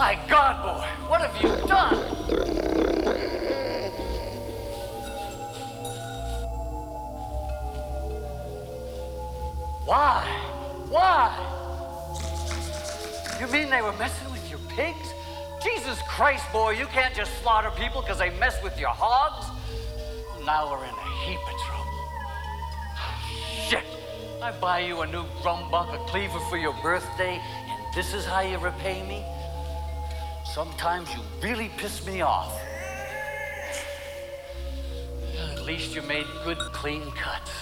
My God, boy, what have you done? Why? Why? You mean they were messing with your pigs? Jesus Christ, boy, you can't just slaughter people because they mess with your hogs. Now we're in a heap of trouble. Shit! I buy you a new grumbuck, a cleaver for your birthday, and this is how you repay me? Sometimes you really piss me off. At least you made good, clean cuts.